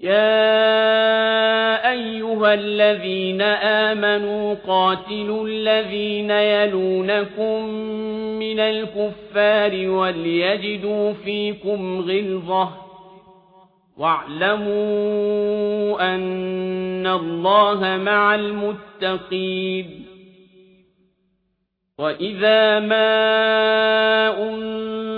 يَا أَيُّهَا الَّذِينَ آمَنُوا قَاتِلُوا الَّذِينَ يَلُونَكُم مِّنَ الْكُفَّارِ وَلْيَجِدُوا فِيكُمْ غِلْظَةً ۚ وَاعْلَمُوا أَنَّ اللَّهَ مَعَ الْمُتَّقِينَ وَإِذَا مَا أُنزِلَتْ